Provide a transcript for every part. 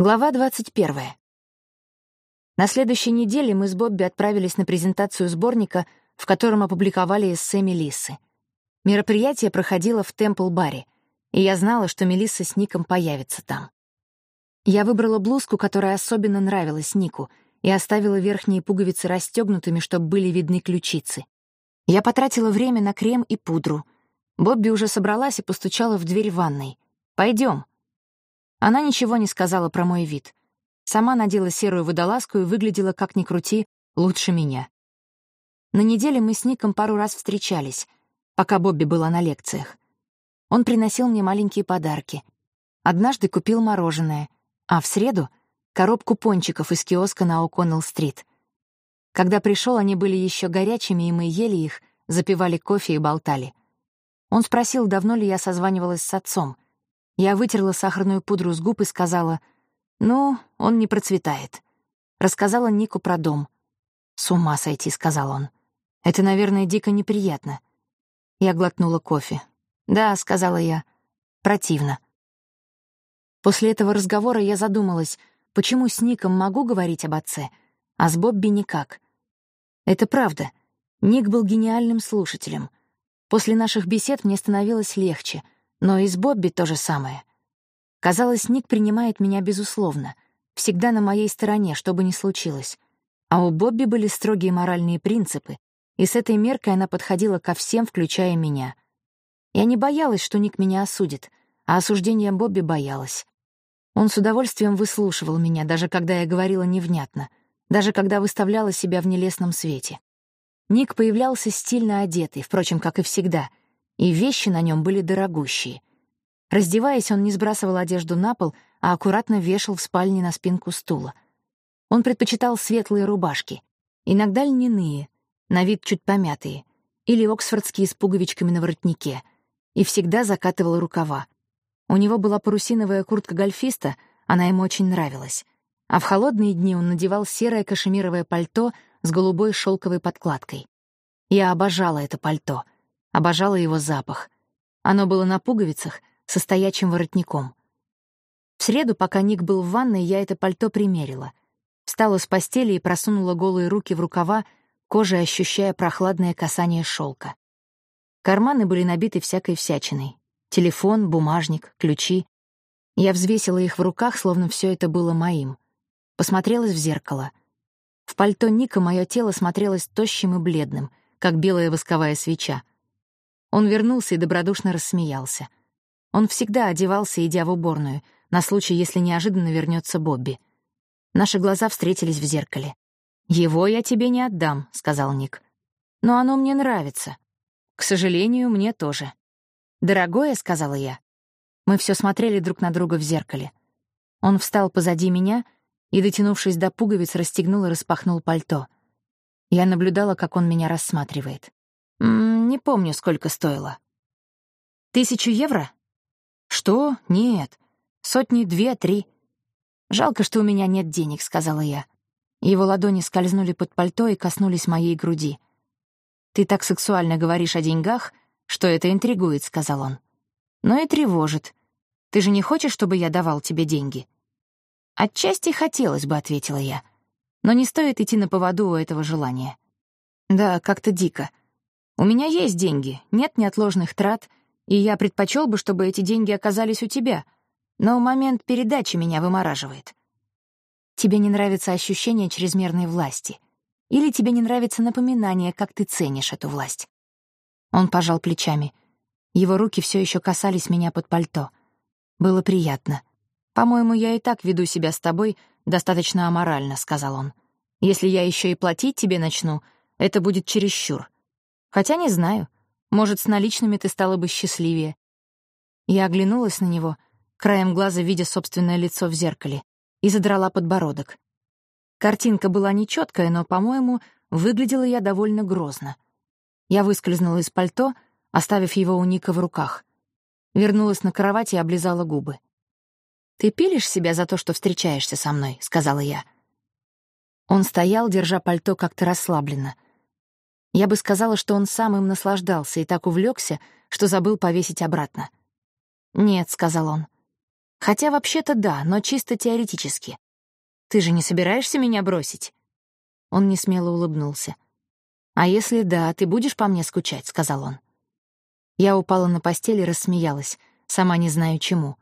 Глава 21. На следующей неделе мы с Бобби отправились на презентацию сборника, в котором опубликовали эссе Мелиссы. Мероприятие проходило в Темпл-баре, и я знала, что Мелисса с Ником появится там. Я выбрала блузку, которая особенно нравилась Нику, и оставила верхние пуговицы расстегнутыми, чтобы были видны ключицы. Я потратила время на крем и пудру. Бобби уже собралась и постучала в дверь ванной. Пойдем. Она ничего не сказала про мой вид. Сама надела серую водолазку и выглядела, как ни крути, лучше меня. На неделе мы с Ником пару раз встречались, пока Бобби была на лекциях. Он приносил мне маленькие подарки. Однажды купил мороженое, а в среду — коробку пончиков из киоска на О'Коннелл-стрит. Когда пришел, они были еще горячими, и мы ели их, запивали кофе и болтали. Он спросил, давно ли я созванивалась с отцом — я вытерла сахарную пудру с губ и сказала, «Ну, он не процветает». Рассказала Нику про дом. «С ума сойти», — сказал он. «Это, наверное, дико неприятно». Я глотнула кофе. «Да», — сказала я, — «противно». После этого разговора я задумалась, почему с Ником могу говорить об отце, а с Бобби никак. Это правда. Ник был гениальным слушателем. После наших бесед мне становилось легче — но и с Бобби то же самое. Казалось, Ник принимает меня безусловно, всегда на моей стороне, что бы ни случилось. А у Бобби были строгие моральные принципы, и с этой меркой она подходила ко всем, включая меня. Я не боялась, что Ник меня осудит, а осуждения Бобби боялась. Он с удовольствием выслушивал меня, даже когда я говорила невнятно, даже когда выставляла себя в нелестном свете. Ник появлялся стильно одетый, впрочем, как и всегда, и вещи на нем были дорогущие. Раздеваясь, он не сбрасывал одежду на пол, а аккуратно вешал в спальне на спинку стула. Он предпочитал светлые рубашки, иногда льняные, на вид чуть помятые, или оксфордские с пуговичками на воротнике, и всегда закатывал рукава. У него была парусиновая куртка гольфиста, она ему очень нравилась. А в холодные дни он надевал серое кашемировое пальто с голубой шелковой подкладкой. Я обожала это пальто — Обожала его запах. Оно было на пуговицах, со стоячим воротником. В среду, пока Ник был в ванной, я это пальто примерила. Встала с постели и просунула голые руки в рукава, кожей ощущая прохладное касание шелка. Карманы были набиты всякой всячиной. Телефон, бумажник, ключи. Я взвесила их в руках, словно все это было моим. Посмотрелась в зеркало. В пальто Ника мое тело смотрелось тощим и бледным, как белая восковая свеча. Он вернулся и добродушно рассмеялся. Он всегда одевался, идя в уборную, на случай, если неожиданно вернется Бобби. Наши глаза встретились в зеркале. «Его я тебе не отдам», — сказал Ник. «Но оно мне нравится. К сожалению, мне тоже». «Дорогое», — сказала я. Мы все смотрели друг на друга в зеркале. Он встал позади меня и, дотянувшись до пуговиц, расстегнул и распахнул пальто. Я наблюдала, как он меня рассматривает. Не помню, сколько стоило. Тысячу евро? Что? Нет. Сотни две-три. Жалко, что у меня нет денег, сказала я. Его ладони скользнули под пальто и коснулись моей груди. «Ты так сексуально говоришь о деньгах, что это интригует», — сказал он. «Но и тревожит. Ты же не хочешь, чтобы я давал тебе деньги?» «Отчасти хотелось бы», — ответила я. «Но не стоит идти на поводу у этого желания». «Да, как-то дико. У меня есть деньги, нет неотложных трат, и я предпочел бы, чтобы эти деньги оказались у тебя, но момент передачи меня вымораживает. Тебе не нравится ощущение чрезмерной власти, или тебе не нравится напоминание, как ты ценишь эту власть. Он пожал плечами. Его руки все еще касались меня под пальто. Было приятно. «По-моему, я и так веду себя с тобой достаточно аморально», — сказал он. «Если я еще и платить тебе начну, это будет чересчур. Хотя не знаю. Может, с наличными ты стала бы счастливее. Я оглянулась на него, краем глаза видя собственное лицо в зеркале, и задрала подбородок. Картинка была нечеткая, но, по-моему, выглядела я довольно грозно. Я выскользнула из пальто, оставив его у Ника в руках. Вернулась на кровать и облизала губы. «Ты пилишь себя за то, что встречаешься со мной?» — сказала я. Он стоял, держа пальто как-то расслабленно — я бы сказала, что он сам им наслаждался и так увлекся, что забыл повесить обратно. «Нет», — сказал он. Хотя вообще-то да, но чисто теоретически. Ты же не собираешься меня бросить?» Он несмело улыбнулся. «А если да, ты будешь по мне скучать?» — сказал он. Я упала на постель и рассмеялась, сама не знаю чему.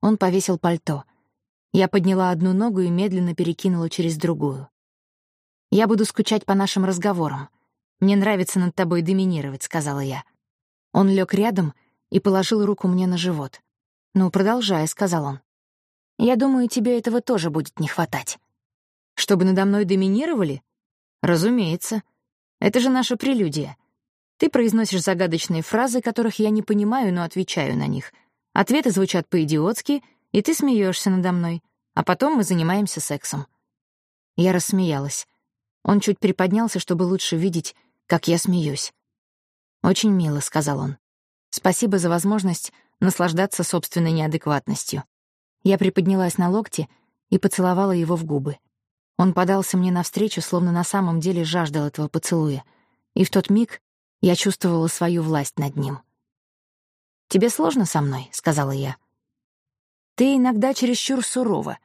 Он повесил пальто. Я подняла одну ногу и медленно перекинула через другую. «Я буду скучать по нашим разговорам. Мне нравится над тобой доминировать», — сказала я. Он лег рядом и положил руку мне на живот. «Ну, продолжай», — сказал он. «Я думаю, тебе этого тоже будет не хватать». «Чтобы надо мной доминировали?» «Разумеется. Это же наша прелюдия. Ты произносишь загадочные фразы, которых я не понимаю, но отвечаю на них. Ответы звучат по-идиотски, и ты смеешься надо мной. А потом мы занимаемся сексом». Я рассмеялась. Он чуть приподнялся, чтобы лучше видеть, как я смеюсь. «Очень мило», — сказал он. «Спасибо за возможность наслаждаться собственной неадекватностью». Я приподнялась на локте и поцеловала его в губы. Он подался мне навстречу, словно на самом деле жаждал этого поцелуя. И в тот миг я чувствовала свою власть над ним. «Тебе сложно со мной?» — сказала я. «Ты иногда чересчур сурова.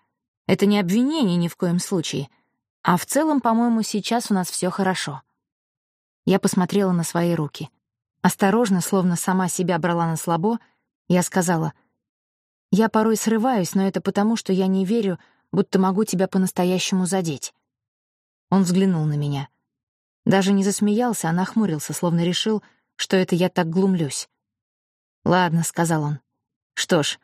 Это не обвинение ни в коем случае. А в целом, по-моему, сейчас у нас все хорошо». Я посмотрела на свои руки. Осторожно, словно сама себя брала на слабо, я сказала, «Я порой срываюсь, но это потому, что я не верю, будто могу тебя по-настоящему задеть». Он взглянул на меня. Даже не засмеялся, а нахмурился, словно решил, что это я так глумлюсь. «Ладно», — сказал он. «Что ж,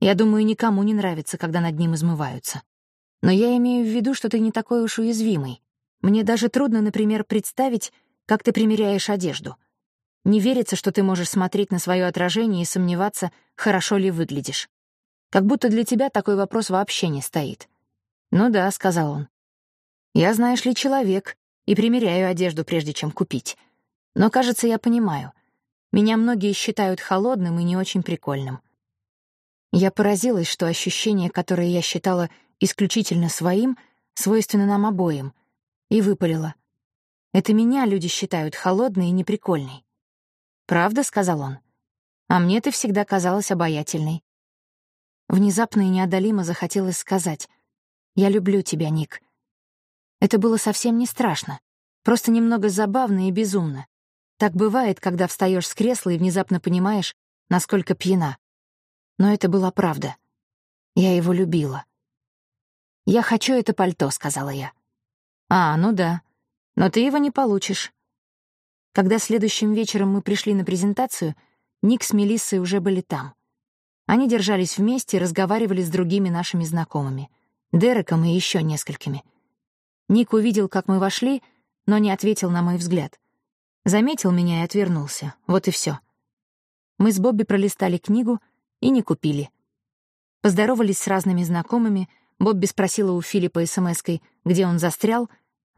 я думаю, никому не нравится, когда над ним измываются. Но я имею в виду, что ты не такой уж уязвимый. Мне даже трудно, например, представить, как ты примеряешь одежду. Не верится, что ты можешь смотреть на свое отражение и сомневаться, хорошо ли выглядишь. Как будто для тебя такой вопрос вообще не стоит. «Ну да», — сказал он. «Я, знаешь ли, человек, и примеряю одежду, прежде чем купить. Но, кажется, я понимаю. Меня многие считают холодным и не очень прикольным. Я поразилась, что ощущение, которое я считала исключительно своим, свойственно нам обоим, и выпалила. Это меня люди считают холодной и неприкольной. «Правда?» — сказал он. «А мне ты всегда казалась обаятельной». Внезапно и неодолимо захотелось сказать «Я люблю тебя, Ник». Это было совсем не страшно, просто немного забавно и безумно. Так бывает, когда встаешь с кресла и внезапно понимаешь, насколько пьяна. Но это была правда. Я его любила. «Я хочу это пальто», — сказала я. «А, ну да. Но ты его не получишь». Когда следующим вечером мы пришли на презентацию, Ник с Мелиссой уже были там. Они держались вместе и разговаривали с другими нашими знакомыми, Дереком и еще несколькими. Ник увидел, как мы вошли, но не ответил на мой взгляд. Заметил меня и отвернулся. Вот и все. Мы с Бобби пролистали книгу и не купили. Поздоровались с разными знакомыми, Бобби спросила у Филиппа смс-кой, где он застрял,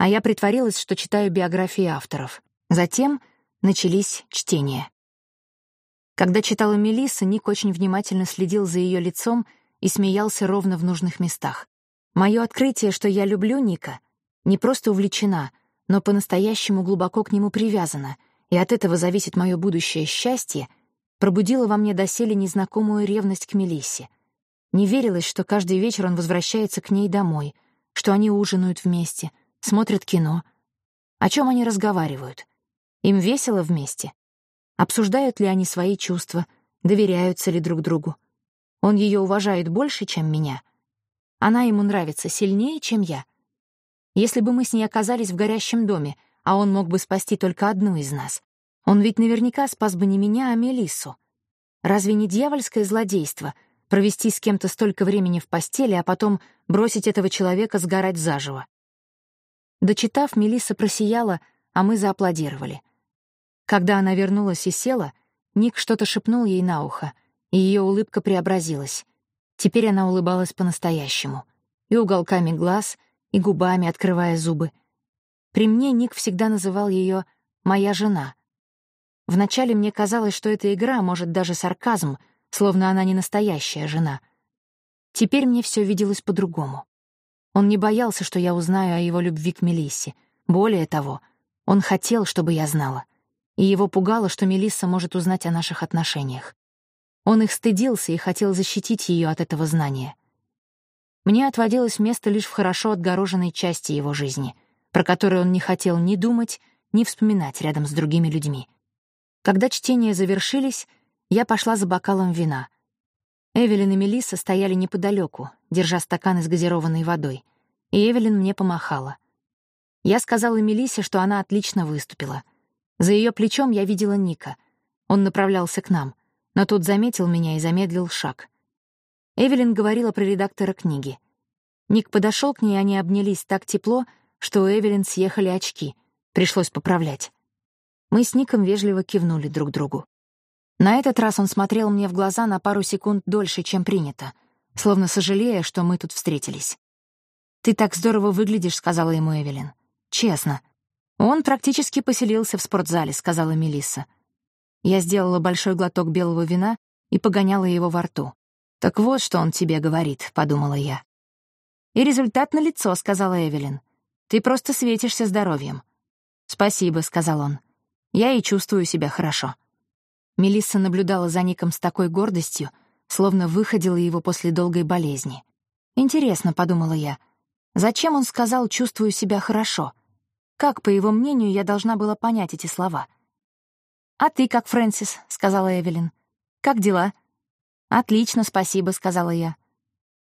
а я притворилась, что читаю биографии авторов. Затем начались чтения. Когда читала Мелисса, Ник очень внимательно следил за ее лицом и смеялся ровно в нужных местах. Мое открытие, что я люблю Ника, не просто увлечена, но по-настоящему глубоко к нему привязана, и от этого зависит мое будущее счастье, пробудило во мне доселе незнакомую ревность к Мелиссе. Не верилось, что каждый вечер он возвращается к ней домой, что они ужинают вместе, смотрят кино. О чем они разговаривают? Им весело вместе. Обсуждают ли они свои чувства, доверяются ли друг другу. Он ее уважает больше, чем меня. Она ему нравится сильнее, чем я. Если бы мы с ней оказались в горящем доме, а он мог бы спасти только одну из нас, он ведь наверняка спас бы не меня, а Мелиссу. Разве не дьявольское злодейство — провести с кем-то столько времени в постели, а потом бросить этого человека сгорать заживо? Дочитав, Мелисса просияла, а мы зааплодировали. Когда она вернулась и села, Ник что-то шепнул ей на ухо, и ее улыбка преобразилась. Теперь она улыбалась по-настоящему. И уголками глаз, и губами, открывая зубы. При мне Ник всегда называл ее «моя жена». Вначале мне казалось, что эта игра, может, даже сарказм, словно она не настоящая жена. Теперь мне все виделось по-другому. Он не боялся, что я узнаю о его любви к Мелиссе. Более того, он хотел, чтобы я знала и его пугало, что Мелисса может узнать о наших отношениях. Он их стыдился и хотел защитить ее от этого знания. Мне отводилось место лишь в хорошо отгороженной части его жизни, про которую он не хотел ни думать, ни вспоминать рядом с другими людьми. Когда чтения завершились, я пошла за бокалом вина. Эвелин и Мелисса стояли неподалеку, держа стаканы с газированной водой, и Эвелин мне помахала. Я сказала Мелиссе, что она отлично выступила. За ее плечом я видела Ника. Он направлялся к нам, но тот заметил меня и замедлил шаг. Эвелин говорила про редактора книги. Ник подошел к ней, они обнялись так тепло, что у Эвелин съехали очки. Пришлось поправлять. Мы с Ником вежливо кивнули друг другу. На этот раз он смотрел мне в глаза на пару секунд дольше, чем принято, словно сожалея, что мы тут встретились. «Ты так здорово выглядишь», — сказала ему Эвелин. «Честно». «Он практически поселился в спортзале», — сказала Мелисса. Я сделала большой глоток белого вина и погоняла его во рту. «Так вот, что он тебе говорит», — подумала я. «И результат налицо», — сказала Эвелин. «Ты просто светишься здоровьем». «Спасибо», — сказал он. «Я и чувствую себя хорошо». Мелисса наблюдала за Ником с такой гордостью, словно выходила его после долгой болезни. «Интересно», — подумала я, — «зачем он сказал «чувствую себя хорошо»? Как, по его мнению, я должна была понять эти слова?» «А ты как, Фрэнсис?» — сказала Эвелин. «Как дела?» «Отлично, спасибо», — сказала я.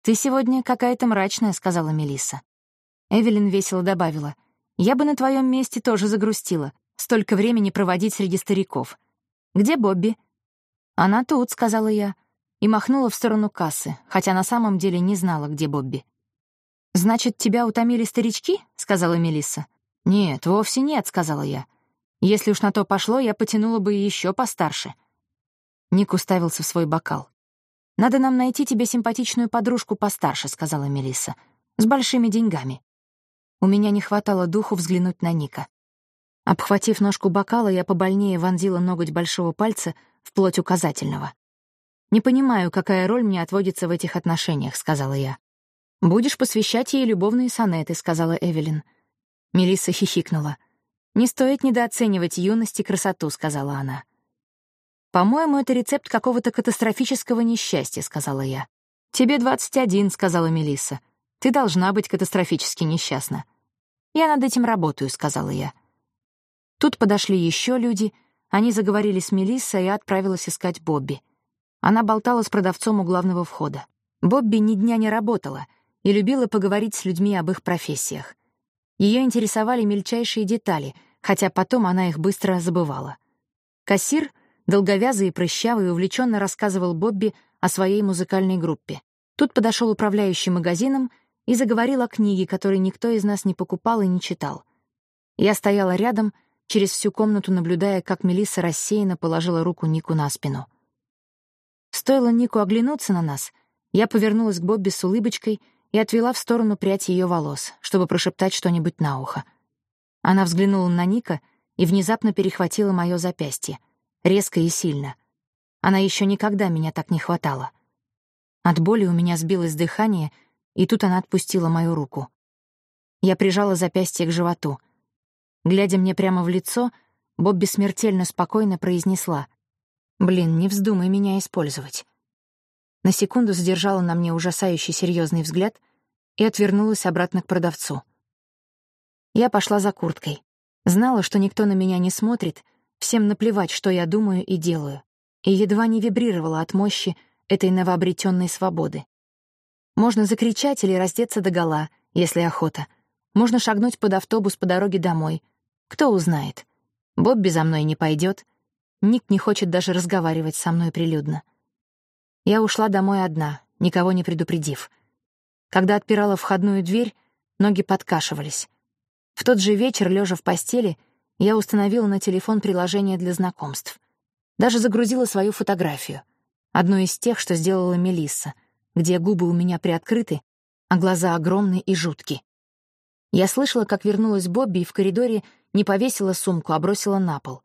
«Ты сегодня какая-то мрачная», — сказала Мелисса. Эвелин весело добавила. «Я бы на твоем месте тоже загрустила. Столько времени проводить среди стариков. Где Бобби?» «Она тут», — сказала я, и махнула в сторону кассы, хотя на самом деле не знала, где Бобби. «Значит, тебя утомили старички?» — сказала Мелисса. «Нет, вовсе нет», — сказала я. «Если уж на то пошло, я потянула бы еще постарше». Ник уставился в свой бокал. «Надо нам найти тебе симпатичную подружку постарше», — сказала Мелисса. «С большими деньгами». У меня не хватало духу взглянуть на Ника. Обхватив ножку бокала, я побольнее вонзила ноготь большого пальца в плоть указательного. «Не понимаю, какая роль мне отводится в этих отношениях», — сказала я. «Будешь посвящать ей любовные сонеты», — сказала Эвелин. Мелисса хихикнула. «Не стоит недооценивать юность и красоту», — сказала она. «По-моему, это рецепт какого-то катастрофического несчастья», — сказала я. «Тебе 21», — сказала Мелисса. «Ты должна быть катастрофически несчастна». «Я над этим работаю», — сказала я. Тут подошли еще люди, они заговорили с Мелиссой, и отправилась искать Бобби. Она болтала с продавцом у главного входа. Бобби ни дня не работала и любила поговорить с людьми об их профессиях. Ее интересовали мельчайшие детали, хотя потом она их быстро забывала. Кассир — Долговязый и прыщавый увлеченно рассказывал Бобби о своей музыкальной группе. Тут подошел управляющий магазином и заговорил о книге, которую никто из нас не покупал и не читал. Я стояла рядом, через всю комнату наблюдая, как Мелисса рассеянно положила руку Нику на спину. Стоило Нику оглянуться на нас, я повернулась к Бобби с улыбочкой и отвела в сторону прядь ее волос, чтобы прошептать что-нибудь на ухо. Она взглянула на Ника и внезапно перехватила мое запястье резко и сильно. Она еще никогда меня так не хватала. От боли у меня сбилось дыхание, и тут она отпустила мою руку. Я прижала запястье к животу. Глядя мне прямо в лицо, Бобби смертельно спокойно произнесла «Блин, не вздумай меня использовать». На секунду задержала на мне ужасающий серьезный взгляд и отвернулась обратно к продавцу. Я пошла за курткой. Знала, что никто на меня не смотрит — Всем наплевать, что я думаю и делаю, и едва не вибрировала от мощи этой новообретенной свободы. Можно закричать или раздеться догола, если охота. Можно шагнуть под автобус по дороге домой. Кто узнает? Бобби за мной не пойдет. Ник не хочет даже разговаривать со мной прилюдно. Я ушла домой одна, никого не предупредив. Когда отпирала входную дверь, ноги подкашивались. В тот же вечер, лежа в постели, я установила на телефон приложение для знакомств. Даже загрузила свою фотографию. Одну из тех, что сделала Мелисса, где губы у меня приоткрыты, а глаза огромные и жуткие. Я слышала, как вернулась Бобби и в коридоре не повесила сумку, а бросила на пол.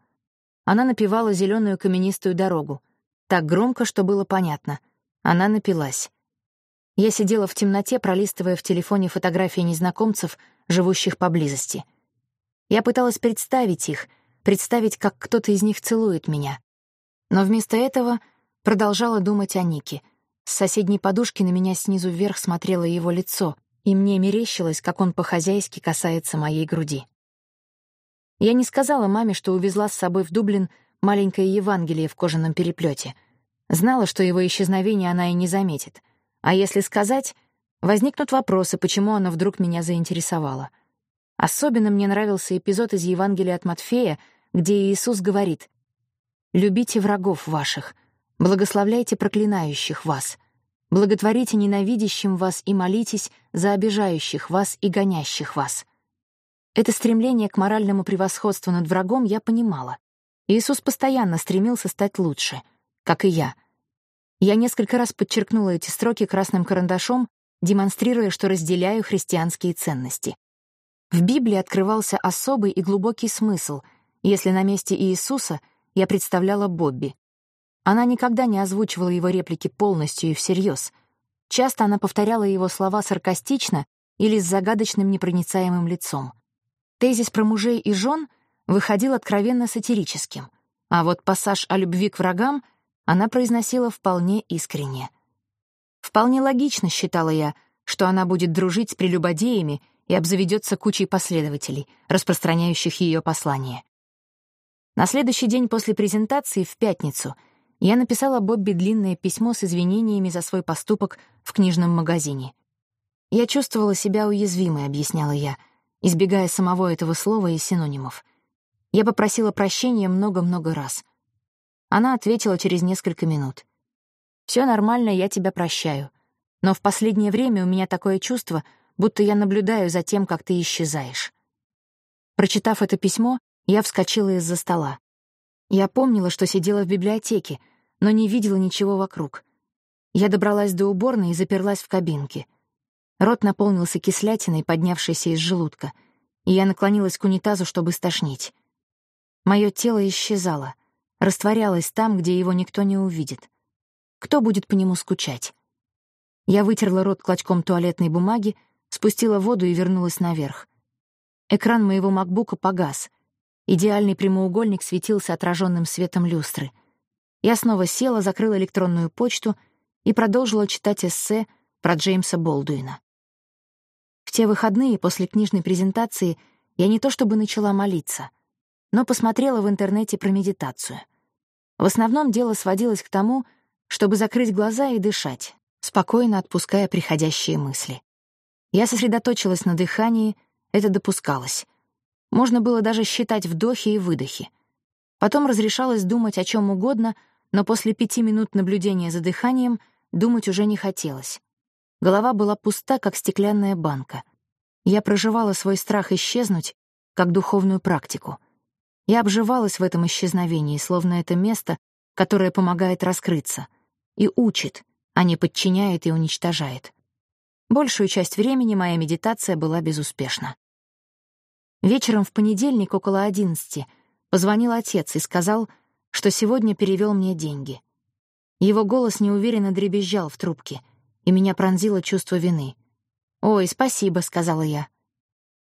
Она напевала зеленую каменистую дорогу. Так громко, что было понятно. Она напилась. Я сидела в темноте, пролистывая в телефоне фотографии незнакомцев, живущих поблизости — я пыталась представить их, представить, как кто-то из них целует меня. Но вместо этого Продолжала думать о Нике. С соседней подушки на меня снизу вверх смотрело его лицо, и мне мерещилось, как он по-хозяйски касается моей груди. Я не сказала маме, что увезла с собой в Дублин маленькое Евангелие в кожаном переплете. Знала, что его исчезновение она и не заметит. А если сказать, возникнут вопросы, почему оно вдруг меня заинтересовало. Особенно мне нравился эпизод из Евангелия от Матфея, где Иисус говорит «Любите врагов ваших, благословляйте проклинающих вас, благотворите ненавидящим вас и молитесь за обижающих вас и гонящих вас». Это стремление к моральному превосходству над врагом я понимала. Иисус постоянно стремился стать лучше, как и я. Я несколько раз подчеркнула эти строки красным карандашом, демонстрируя, что разделяю христианские ценности. В Библии открывался особый и глубокий смысл, если на месте Иисуса я представляла Бобби. Она никогда не озвучивала его реплики полностью и всерьез. Часто она повторяла его слова саркастично или с загадочным непроницаемым лицом. Тезис про мужей и жен выходил откровенно сатирическим, а вот пассаж о любви к врагам она произносила вполне искренне. Вполне логично, считала я, что она будет дружить с прелюбодеями и обзаведется кучей последователей, распространяющих ее послание. На следующий день после презентации, в пятницу, я написала Бобби длинное письмо с извинениями за свой поступок в книжном магазине. «Я чувствовала себя уязвимой», — объясняла я, избегая самого этого слова и синонимов. Я попросила прощения много-много раз. Она ответила через несколько минут. «Все нормально, я тебя прощаю. Но в последнее время у меня такое чувство, будто я наблюдаю за тем, как ты исчезаешь». Прочитав это письмо, я вскочила из-за стола. Я помнила, что сидела в библиотеке, но не видела ничего вокруг. Я добралась до уборной и заперлась в кабинке. Рот наполнился кислятиной, поднявшейся из желудка, и я наклонилась к унитазу, чтобы стошнить. Мое тело исчезало, растворялось там, где его никто не увидит. Кто будет по нему скучать? Я вытерла рот клочком туалетной бумаги, спустила воду и вернулась наверх. Экран моего макбука погас. Идеальный прямоугольник светился отраженным светом люстры. Я снова села, закрыла электронную почту и продолжила читать эссе про Джеймса Болдуина. В те выходные после книжной презентации я не то чтобы начала молиться, но посмотрела в интернете про медитацию. В основном дело сводилось к тому, чтобы закрыть глаза и дышать, спокойно отпуская приходящие мысли. Я сосредоточилась на дыхании, это допускалось. Можно было даже считать вдохи и выдохи. Потом разрешалось думать о чем угодно, но после пяти минут наблюдения за дыханием думать уже не хотелось. Голова была пуста, как стеклянная банка. Я проживала свой страх исчезнуть, как духовную практику. Я обживалась в этом исчезновении, словно это место, которое помогает раскрыться, и учит, а не подчиняет и уничтожает. Большую часть времени моя медитация была безуспешна. Вечером в понедельник около одиннадцати позвонил отец и сказал, что сегодня перевел мне деньги. Его голос неуверенно дребезжал в трубке, и меня пронзило чувство вины. «Ой, спасибо», — сказала я.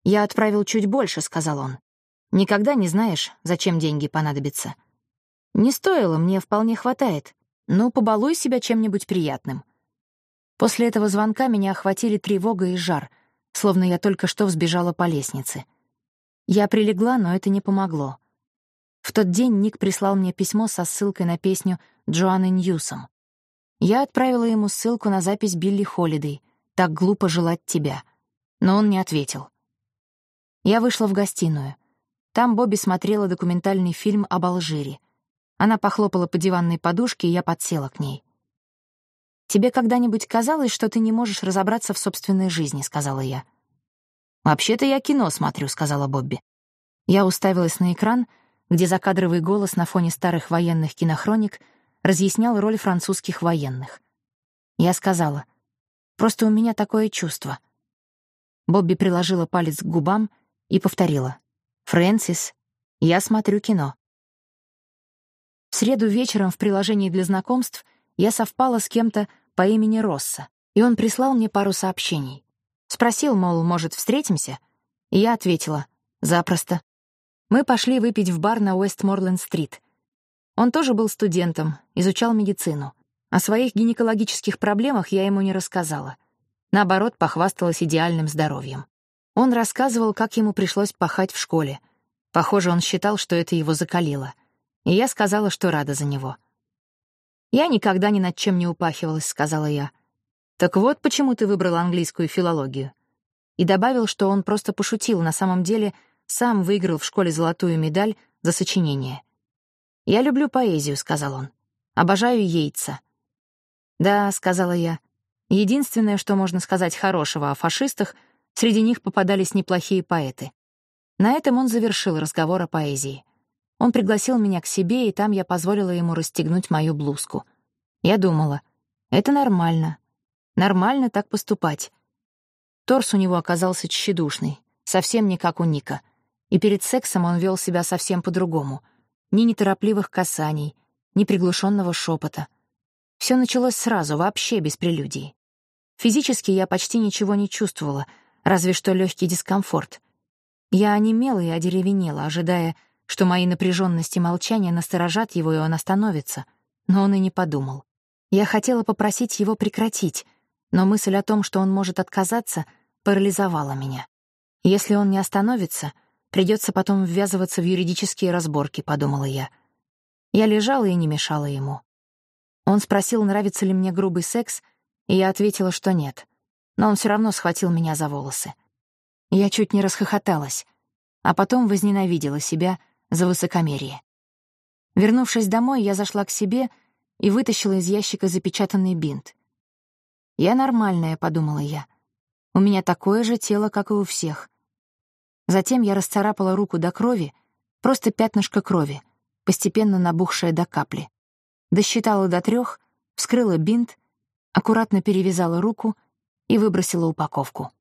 «Я отправил чуть больше», — сказал он. «Никогда не знаешь, зачем деньги понадобятся». «Не стоило, мне вполне хватает. Ну, побалуй себя чем-нибудь приятным». После этого звонка меня охватили тревога и жар, словно я только что взбежала по лестнице. Я прилегла, но это не помогло. В тот день Ник прислал мне письмо со ссылкой на песню Джоанны Ньюсом. Я отправила ему ссылку на запись Билли Холидей «Так глупо желать тебя», но он не ответил. Я вышла в гостиную. Там Бобби смотрела документальный фильм об Алжире. Она похлопала по диванной подушке, и я подсела к ней. «Тебе когда-нибудь казалось, что ты не можешь разобраться в собственной жизни?» — сказала я. «Вообще-то я кино смотрю», — сказала Бобби. Я уставилась на экран, где закадровый голос на фоне старых военных кинохроник разъяснял роль французских военных. Я сказала, «Просто у меня такое чувство». Бобби приложила палец к губам и повторила, «Фрэнсис, я смотрю кино». В среду вечером в приложении для знакомств я совпала с кем-то по имени Росса, и он прислал мне пару сообщений. Спросил, мол, может, встретимся? И я ответила, запросто. Мы пошли выпить в бар на Уэстморленд-стрит. Он тоже был студентом, изучал медицину. О своих гинекологических проблемах я ему не рассказала. Наоборот, похвасталась идеальным здоровьем. Он рассказывал, как ему пришлось пахать в школе. Похоже, он считал, что это его закалило. И я сказала, что рада за него. «Я никогда ни над чем не упахивалась», — сказала я. «Так вот, почему ты выбрал английскую филологию». И добавил, что он просто пошутил, на самом деле сам выиграл в школе золотую медаль за сочинение. «Я люблю поэзию», — сказал он. «Обожаю яйца». «Да», — сказала я. Единственное, что можно сказать хорошего о фашистах, среди них попадались неплохие поэты. На этом он завершил разговор о поэзии. Он пригласил меня к себе, и там я позволила ему расстегнуть мою блузку. Я думала, это нормально. Нормально так поступать. Торс у него оказался тщедушный, совсем не как у Ника. И перед сексом он вел себя совсем по-другому. Ни неторопливых касаний, ни приглушенного шепота. Все началось сразу, вообще без прелюдии. Физически я почти ничего не чувствовала, разве что легкий дискомфорт. Я онемела и одеревенела, ожидая, что мои напряженность и молчание насторожат его, и он остановится. Но он и не подумал. Я хотела попросить его прекратить, но мысль о том, что он может отказаться, парализовала меня. Если он не остановится, придется потом ввязываться в юридические разборки, подумала я. Я лежала и не мешала ему. Он спросил, нравится ли мне грубый секс, и я ответила, что нет. Но он все равно схватил меня за волосы. Я чуть не расхохоталась, а потом возненавидела себя за высокомерие. Вернувшись домой, я зашла к себе и вытащила из ящика запечатанный бинт. «Я нормальная», — подумала я. «У меня такое же тело, как и у всех». Затем я расцарапала руку до крови, просто пятнышко крови, постепенно набухшее до капли. Досчитала до трех, вскрыла бинт, аккуратно перевязала руку и выбросила упаковку.